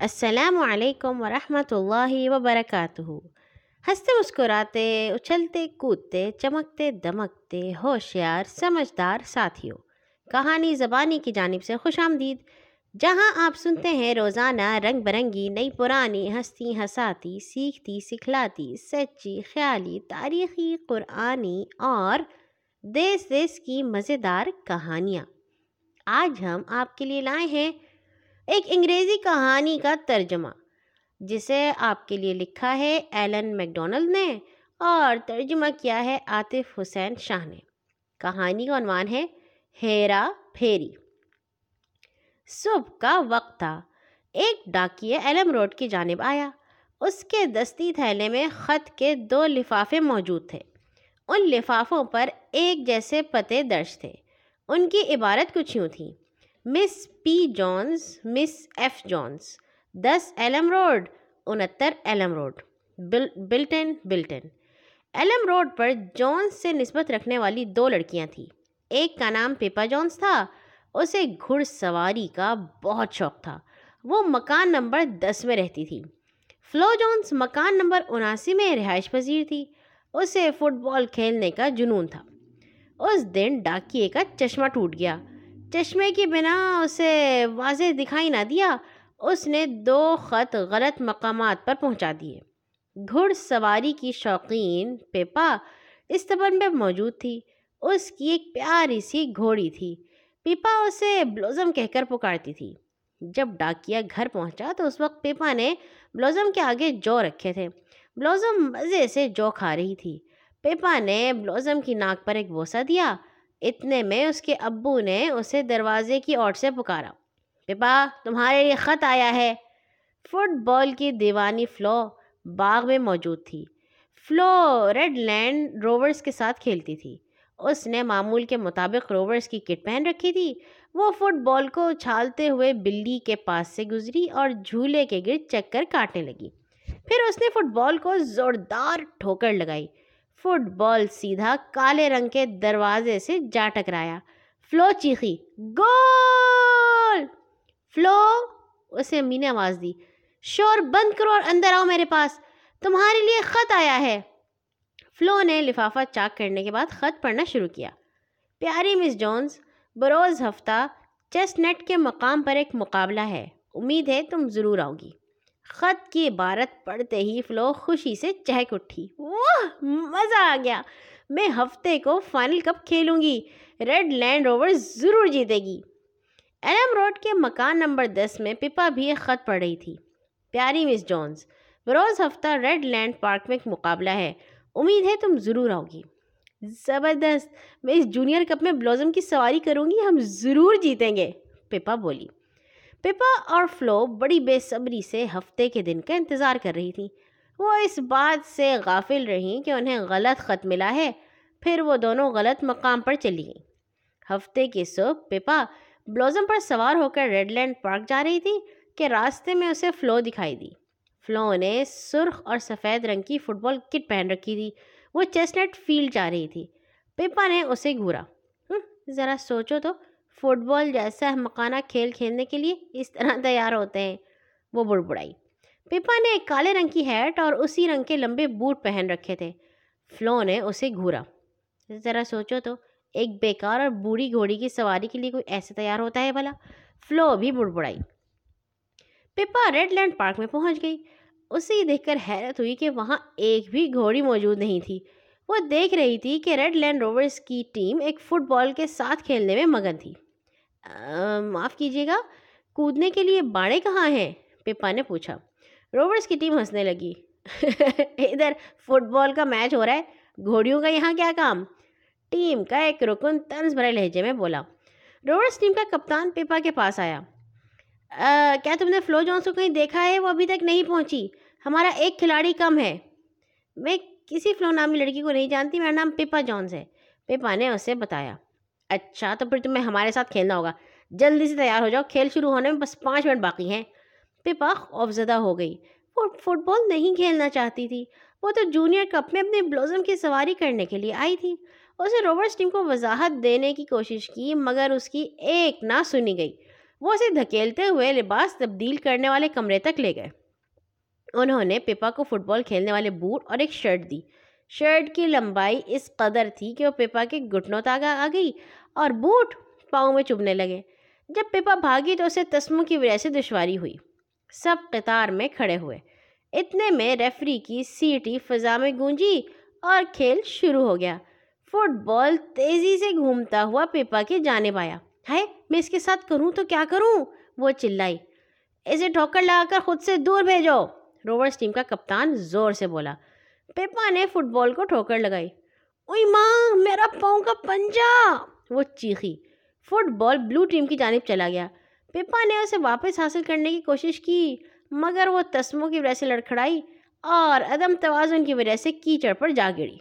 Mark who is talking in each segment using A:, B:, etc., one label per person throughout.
A: السلام علیکم ورحمۃ اللہ وبرکاتہ۔ ہنستے مسکراتے، اچھلتے، کودتے، چمکتے، دمکتے، ہوشیار، سمجھدار ساتھیوں۔ کہانی زبانی کی جانب سے خوش آمدید، جہاں آپ سنتے ہیں روزانہ رنگ برنگی، نئی پرانی ہستی ہساتی سیکھتی، سکھلاتی، سچی، خیالی، تاریخی، قرآنی اور دیس دیس کی مزیدار کہانیاں۔ آج ہم آپ کے لیے لائے ہیں ایک انگریزی کہانی کا ترجمہ، جسے آپ کے لیے لکھا ہے ایلن میکڈونلڈ نے اور ترجمہ کیا ہے عاطف حسین شاہ نے۔ کہانی کا عنوان ہے ہیرا پھیری۔ صبح کا وقت تھا۔ ایک ڈاکیے ایلم روڈ کی جانب آیا۔ اس کے دستی تھیلے میں خط کے دو لفافے موجود تھے۔ ان لفافوں پر ایک جیسے پتے درج تھے۔ ان کی عبارت کچھ یوں تھی۔ Miss P Jones, Miss F Jones, دس ایلم روڈ، انہتر Elm Road. Bilton Bilton. Elm Road پر جونز سے نسبت رکھنے والی دو لڑکیاں تھیں۔ ایک کا نام پیپا جونز تھا، اسے گھڑ سواری کا بہت شوق تھا۔ وہ مکان نمبر دس میں رہتی تھی۔ فلو جونز مکان نمبر اناسی میں رہائش پذیر تھی۔ اسے فٹ بال کھیلنے کا جنون تھا۔ اس دن ڈاکیے کا چشمہ ٹوٹ گیا۔ چشمے کی بنا اسے واضح دکھائی نہ دیا، اس نے دو خط غلط مقامات پر پہنچا دیے۔ گھڑ سواری کی شوقین پیپا استبن میں موجود تھی۔ اس کی ایک پیاری سی گھوڑی تھی۔ پیپا اسے بلوزم کہہ کر پکارتی تھی۔ جب ڈاکیا گھر پہنچا تو اس وقت پیپا نے بلوزم کے آگے جو رکھے تھے۔ بلوزم مزے سے جو کھا رہی تھی۔ پیپا نے بلوزم کی ناک پر ایک بوسہ دیا۔ اتنے میں اس کے ابو نے اسے دروازے کی اوٹ سے پکارا۔ پپا، تمہارے لیے خط آیا ہے۔ فٹ بال کی دیوانی فلو باغ میں موجود تھی۔ فلو ریڈ لینڈ روورز کے ساتھ کھیلتی تھی۔ اس نے معمول کے مطابق روورز کی کٹ پہن رکھی تھی۔ وہ فٹ بال کو اچھالتے ہوئے بلی کے پاس سے گزری اور جھولے کے گرد چکر کاٹنے لگی۔ پھر اس نے فٹ بال کو زوردار ٹھوکر لگائی۔ فٹ بال سیدھا کالے رنگ کے دروازے سے جا ٹکرایا۔ فلو چیخی، گول! فلو اسے امی نے آواز دی، شور بند کرو اور اندر آؤ میرے پاس، تمہارے لیے خط آیا ہے۔ فلو نے لفافہ چاک کرنے کے بعد خط پڑھنا شروع کیا۔ پیاری مس جونز، بروز ہفتہ چیسٹ نیٹ کے مقام پر ایک مقابلہ ہے، امید ہے تم ضرور آؤ گی۔ خط کی عبارت پڑھتے ہی فلو خوشی سے چہک اٹھی۔ واہ، مزہ آ گیا۔ میں ہفتے کو فائنل کپ کھیلوں گی؟ ریڈ لینڈ روور ضرور جیتے گی۔ ایلم روڈ کے مکان نمبر دس میں پپا بھی ایک خط پڑھ رہی تھی۔ پیاری مس جونز، بروز ہفتہ ریڈ لینڈ پارک میں ایک مقابلہ ہے۔ امید ہے تم ضرور آؤ گی۔ زبردست! میں اس جونیئر کپ میں بلوزم کی سواری کروں گی، ہم ضرور جیتیں گے۔ پپا بولی پپا اور فلو بڑی بے صبری سے ہفتے کے دن کا انتظار کر رہی تھیں۔ وہ اس بات سے غافل رہیں کہ انہیں غلط خط ملا ہے۔ پھر وہ دونوں غلط مقام پر چلی گئیں۔ ہفتے کی صبح پپا بلوزم پر سوار ہو کر ریڈ لینڈ پارک جا رہی تھی کہ راستے میں اسے فلو دکھائی دی۔ فلو نے سرخ اور سفید رنگ کی فٹ بال کٹ پہن رکھی تھی۔ وہ چیسنٹ فیلڈ جا رہی تھی۔ پپا نے اسے گھورا۔ ذرا سوچو تو۔ فٹ بال جیسا مکانہ کھیل کھیلنے کے لیے اس طرح تیار ہوتے ہیں۔ وہ بڑبڑائی پپا نے ایک کالے رنگ کی ہیٹ اور اسی رنگ کے لمبے بوٹ پہن رکھے تھے۔ فلو نے اسے گھورا۔ ذرا سوچو تو، ایک بیکار اور بوڑھی گھوڑی کی سواری کے لیے کوئی ایسے تیار ہوتا ہے بھلا؟ فلو بھی بڑبڑائی پپا ریڈ لینڈ پارک میں پہنچ گئی۔ اسے دیکھ کر حیرت ہوئی کہ وہاں ایک بھی گھوڑی موجود نہیں تھی۔ وہ دیکھ رہی تھی کہ ریڈ لینڈ روورز کی ٹیم ایک فٹ بال کے ساتھ کھیلنے میں مگن تھی۔ معاف کیجیے گا۔ کودنے کے لیے باڑے کہاں ہیں؟ پپا نے پوچھا۔ روورس کی ٹیم ہنسنے لگی۔ ادھر فٹ بال کا میچ ہو رہا ہے۔ گھوڑیوں کا یہاں کیا کام؟ ٹیم کا ایک رکن طنز بھرے لہجے میں بولا۔ روورس ٹیم کا کپتان پپا کے پاس آیا۔ کیا تم نے فلو جونس کو کہیں دیکھا ہے؟ وہ ابھی تک نہیں پہنچی۔ ہمارا ایک کھلاڑی کم ہے۔ میں کسی فلو نامی لڑکی کو نہیں جانتی، میرا نام پپا جونس ہے۔ پپا نے اسے بتایا۔ اچھا تو پھر تمہیں ہمارے ساتھ کھیلنا ہوگا۔ جلدی سے تیار ہو جاؤ، کھیل شروع ہونے میں بس پانچ منٹ باقی ہیں۔ پپا خوفزدہ ہو گئی۔ وہ فٹ بال نہیں کھیلنا چاہتی تھی۔ وہ تو جونیئر کپ میں اپنے بلوزم کی سواری کرنے کے لیے آئی تھی۔ اسے روبرٹس ٹیم کو وضاحت دینے کی کوشش کی، مگر اس کی ایک نہ سنی گئی۔ وہ اسے دھکیلتے ہوئے لباس تبدیل کرنے والے کمرے تک لے گئے۔ انہوں نے پپا کو فٹ بال کھیلنے والے بوٹ اور ایک شرٹ دی۔ شرٹ کی لمبائی اس قدر تھی کہ وہ پپا کے گھٹنوں تک آ گئی اور بوٹ پاؤں میں چبھنے لگے۔ جب پپا بھاگی تو اسے تسموں کی وجہ سے دشواری ہوئی۔ سب قطار میں کھڑے ہوئے۔ اتنے میں ریفری کی سیٹی فضا میں گونجی اور کھیل شروع ہو گیا۔ فٹ بال تیزی سے گھومتا ہوا پیپا کی جانب آیا۔ ہے میں اس کے ساتھ کروں تو کیا کروں؟ وہ چلائی۔ اسے ٹھوکر لگا کر خود سے دور بھیجو۔ روورس ٹیم کا کپتان زور سے بولا۔ پیپا نے فٹ بال کو ٹھوکر لگائی۔ اوئی ماں، میرا پاؤں کا پنجا وہ چیخی۔ فٹ بال بلو ٹیم کی جانب چلا گیا۔ پیپا نے اسے واپس حاصل کرنے کی کوشش کی، مگر وہ تسموں کی وجہ سے لڑکھڑائی اور عدم توازن کی وجہ سے کیچڑ پر جا گڑی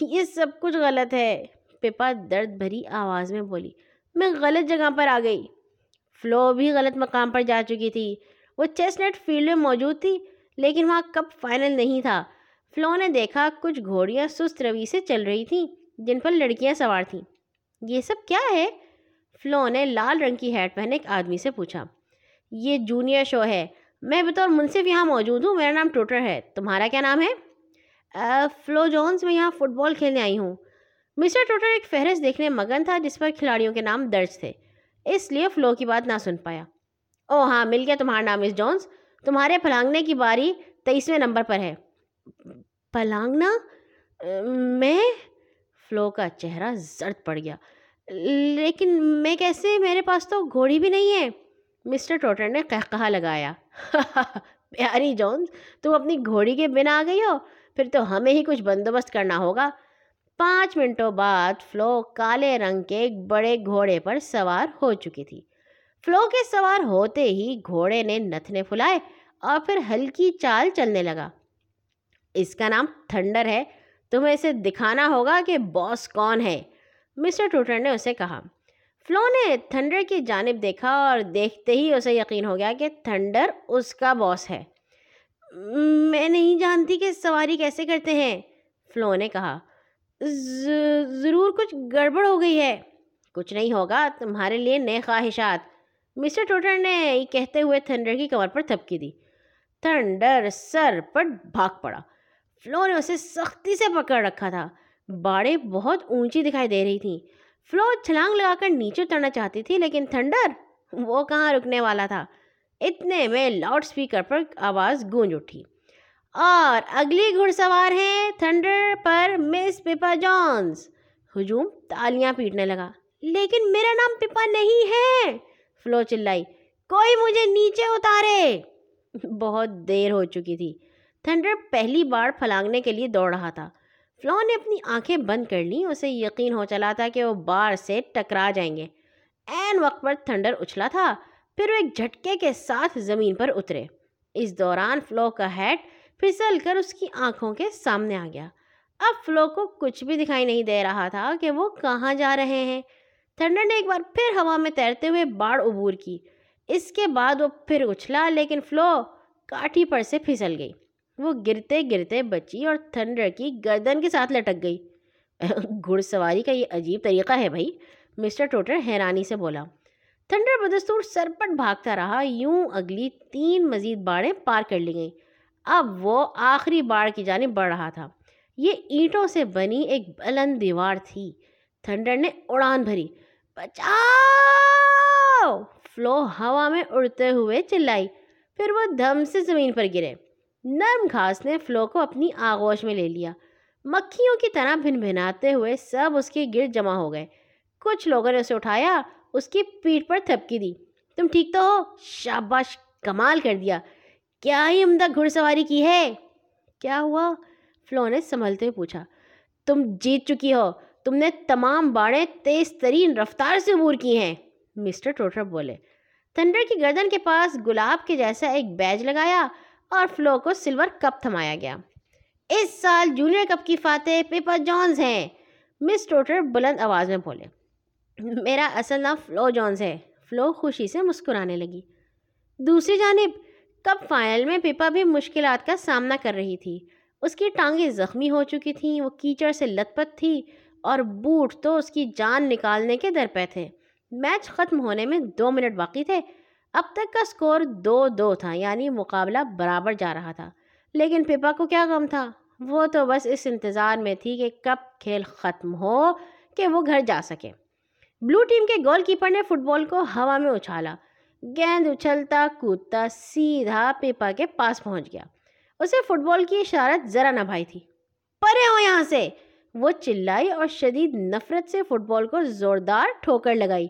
A: یہ سب کچھ غلط ہے۔ پیپا درد بھری آواز میں بولی، میں غلط جگہ پر آ گئی۔ فلو بھی غلط مقام پر جا چکی تھی۔ وہ چیس نیٹ فیلڈ میں موجود تھی، لیکن وہاں کپ فائنل نہیں تھا۔ فلو نے دیکھا، کچھ گھوڑیاں سست روی سے چل رہی تھیں، جن پر لڑکیاں سوار تھیں۔ یہ سب کیا ہے؟ فلو نے لال رنگ کی ہیٹ پہنے ایک آدمی سے پوچھا، یہ جونیئر شو ہے؟ میں بطور منصف یہاں موجود ہوں، میرا نام ٹوٹر ہے، تمہارا کیا نام ہے؟ فلو جونس میں یہاں فٹ بال کھیلنے آئی ہوں۔ مسٹر ٹوٹر ایک فہرست دیکھنے مگن تھا جس پر کھلاڑیوں کے نام درج تھے، اس لیے فلو کی بات نہ سن پایا۔ او ہاں مل گیا تمہارا نام، مس جونس تمہارے پھلانگنے کی باری تیئیسویں نمبر پر ہے۔ پلانگنا؟ میں؟ فلو کا چہرہ زرد پڑ گیا۔ لیکن میں کیسے، میرے پاس تو گھوڑی بھی نہیں ہے۔ مسٹر ٹوٹر نے کہا لگایا۔ پیاری جونس تم اپنی گھوڑی کے بنا آ گئی ہو، پھر تو ہمیں ہی کچھ بندوبست کرنا ہوگا۔ پانچ منٹوں بعد فلو کالے رنگ کے ایک بڑے گھوڑے پر سوار ہو چکی تھی۔ فلو کے سوار ہوتے ہی گھوڑے نے نتنے پھلائے اور پھر ہلکی چال چلنے لگا۔ اس کا نام تھنڈر ہے۔ تمہیں اسے دکھانا ہوگا کہ باس کون ہے۔ مسٹر ٹوٹر نے اسے کہا فلو نے تھنڈر کی جانب دیکھا اور دیکھتے ہی اسے یقین ہو گیا کہ تھنڈر اس کا باس ہے۔ میں نہیں جانتی کہ سواری کیسے کرتے ہیں۔ فلو نے کہا ضرور کچھ گڑبڑ ہو گئی ہے۔ کچھ نہیں ہوگا، تمہارے لیے نئے خواہشات مسٹر ٹوٹر نے کہتے ہوئے تھنڈر کی کمر پر تھپکی دی۔ تھنڈر سر پر بھاگ پڑا۔ فلو نے اسے سختی سے پکڑ رکھا تھا۔ باڑیں بہت اونچی دکھائی دے رہی تھیں فلو چھلانگ لگا کر نیچے اترنا چاہتی تھی، لیکن تھنڈر وہ کہاں رکنے والا تھا؟ اتنے میں لاؤڈ سپیکر پر آواز گونج اٹھی۔ اور اگلی گھڑ سوار ہیں تھنڈر پر مس پپا جونس ہجوم تالیاں پیٹنے لگا۔ لیکن میرا نام پپا نہیں ہے۔ فلو چلائی۔ کوئی مجھے نیچے اتارے۔ بہت دیر ہو چکی تھی۔ تھنڈر پہلی بار پھلانگنے کے لیے دوڑ رہا تھا۔ فلو نے اپنی آنکھیں بند کر لیں، اسے یقین ہو چلا تھا کہ وہ بار سے ٹکرا جائیں گے۔ این وقت پر تھنڈر اچھلا تھا، پھر وہ ایک جھٹکے کے ساتھ زمین پر اترے۔ اس دوران فلو کا ہیڈ پھسل کر اس کی آنکھوں کے سامنے آ گیا۔ اب فلو کو کچھ بھی دکھائی نہیں دے رہا تھا کہ وہ کہاں جا رہے ہیں۔ تھنڈر نے ایک بار پھر ہوا میں تیرتے ہوئے باڑ عبور کی۔ اس کے بعد وہ پھر اچھلا، لیکن فلو کاٹھی پر سے پھسل گئی۔ وہ گرتے گرتے بچی اور تھنڈر کی گردن کے ساتھ لٹک گئی۔ گھڑ سواری کا یہ عجیب طریقہ ہے بھائی، مسٹر ٹوٹر حیرانی سے بولا۔ تھنڈر بدستور سرپٹ بھاگتا رہا، یوں اگلی تین مزید باڑیں پار کر لی گئیں۔ اب وہ آخری باڑ کی جانب بڑھ رہا تھا۔ یہ اینٹوں سے بنی ایک بلند دیوار تھی۔ تھنڈر نے اڑان بھری۔ بچاؤ! فلو ہوا میں اڑتے ہوئے چلائی۔ پھر وہ دھم سے زمین پر گرے۔ نرم گھاس نے فلو کو اپنی آغوش میں لے لیا۔ مکھیوں کی طرح بھن بھناتے ہوئے سب اس کے گرد جمع ہو گئے۔ کچھ لوگوں نے اسے اٹھایا، اس کی پیٹھ پر تھپکی دی۔ تم ٹھیک تو ہو؟ شاباش، کمال کر دیا۔ کیا ہی عمدہ گھڑ سواری کی ہے؟ کیا ہوا؟ فلو نے سنبھلتے ہوئے پوچھا۔ تم جیت چکی ہو۔ تم نے تمام باڑیں تیز ترین رفتار سے عبور کی ہیں۔ مسٹر ٹوٹر بولے۔ تھنڈر کی گردن کے پاس گلاب کے جیسا ایک بیج لگایا۔ اور فلو کو سلور کپ تھمایا گیا۔ اس سال جونیئر کپ کی فاتح پیپر جونز ہیں۔ مس ٹوٹر بلند آواز میں بولے۔ میرا اصل نام فلو جونز ہے۔ فلو خوشی سے مسکرانے لگی۔ دوسری جانب، کپ فائنل میں پیپا بھی مشکلات کا سامنا کر رہی تھی۔ اس کی ٹانگیں زخمی ہو چکی تھیں۔ وہ کیچڑ سے لت پت تھی اور بوٹ تو اس کی جان نکالنے کے در پہ تھے۔ میچ ختم ہونے میں دو منٹ باقی تھے۔ اب تک کا سکور دو دو تھا یعنی مقابلہ برابر جا رہا تھا۔ لیکن پپا کو کیا غم تھا؟ وہ تو بس اس انتظار میں تھی کہ کب کھیل ختم ہو کہ وہ گھر جا سکے۔ بلو ٹیم کے گول کیپر نے فٹ بال کو ہوا میں اچھالا۔ گیند اچھلتا کودتا سیدھا پیپا کے پاس پہنچ گیا۔ اسے فٹ بال کی اشارت ذرا نہ بھائی تھی۔ پرے ہو یہاں سے! وہ چلائی اور شدید نفرت سے فٹ بال کو زوردار ٹھوکر لگائی۔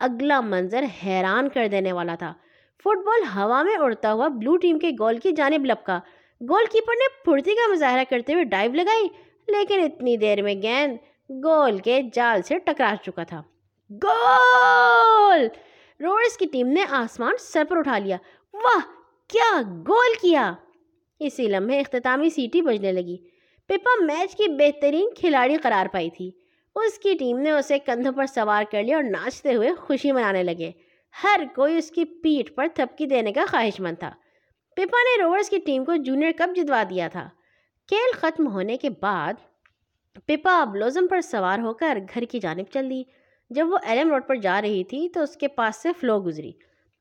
A: اگلا منظر حیران کر دینے والا تھا۔ فٹ بال ہوا میں اڑتا ہوا بلو ٹیم کے گول کی جانب لپکا۔ گول کیپر نے پھرتی کا مظاہرہ کرتے ہوئے ڈائیو لگائی، لیکن اتنی دیر میں گیند گول کے جال سے ٹکرا چکا تھا۔ گول! روڈس کی ٹیم نے آسمان سر پر اٹھا لیا۔ واہ، کیا گول کیا! اسی لمحے اختتامی سیٹی بجنے لگی۔ پپا میچ کی بہترین کھلاڑی قرار پائی تھی۔ اس کی ٹیم نے اسے کندھوں پر سوار کر لیا اور ناچتے ہوئے خوشی منانے لگے۔ ہر کوئی اس کی پیٹھ پر تھپکی دینے کا خواہش مند تھا۔ پپا نے روورز کی ٹیم کو جونیئر کپ جتوا دیا تھا۔ کھیل ختم ہونے کے بعد پپا بلوزم پر سوار ہو کر گھر کی جانب چل دی۔ جب وہ ایلم روڈ پر جا رہی تھی تو اس کے پاس سے فلو گزری۔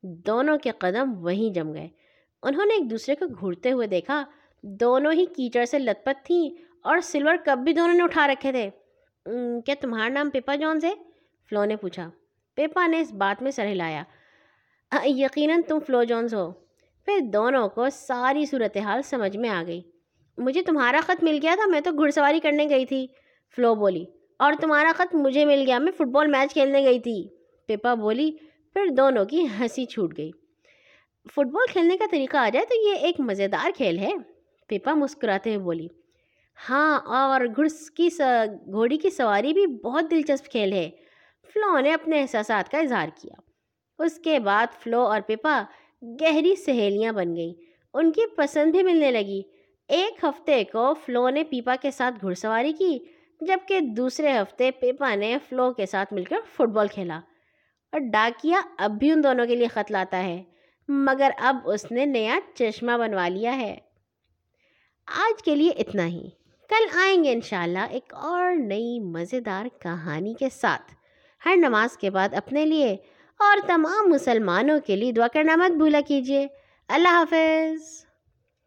A: دونوں کے قدم وہیں جم گئے۔ انہوں نے ایک دوسرے کو گھورتے ہوئے دیکھا۔ دونوں ہی کیچڑ سے لت پت تھیں اور سلور کپ بھی دونوں نے اٹھا رکھے تھے۔ کیا تمہارا نام پیپا جونز ہے؟ فلو نے پوچھا۔ پیپا نے اس بات میں سر ہلایا۔ یقیناً تم فلو جونز ہو۔ پھر دونوں کو ساری صورتحال سمجھ میں آ گئی۔ مجھے تمہارا خط مل گیا تھا، میں تو گھڑ سواری کرنے گئی تھی۔ فلو بولی۔ اور تمہارا خط مجھے مل گیا، میں فٹ بال میچ کھیلنے گئی تھی۔ پیپا بولی۔ پھر دونوں کی ہنسی چھوٹ گئی۔ فٹ بال کھیلنے کا طریقہ آ جائے تو یہ ایک مزیدار کھیل ہے۔ پیپا مسکراتے ہوئے بولی۔ ہاں اور گھڑس کی گھوڑی کی سواری بھی بہت دلچسپ کھیل ہے۔ فلو نے اپنے احساسات کا اظہار کیا۔ اس کے بعد فلو اور پیپا گہری سہیلیاں بن گئیں۔ ان کی پسند بھی ملنے لگی ایک ہفتے کو فلو نے پیپا کے ساتھ گھڑ سواری کی، جبکہ دوسرے ہفتے پیپا نے فلو کے ساتھ مل کر فٹ بال کھیلا۔ اور ڈاکیا اب بھی ان دونوں کے لیے خط لاتا ہے۔ مگر اب اس نے نیا چشمہ بنوا لیا ہے۔ آج کے لیے اتنا ہی۔ کل آئیں گے انشاءاللہ ایک اور نئی مزیدار کہانی کے ساتھ۔ ہر نماز کے بعد اپنے لیے اور تمام مسلمانوں کے لیے دعا کرنا مت بھولا کیجیے۔ اللہ حافظ۔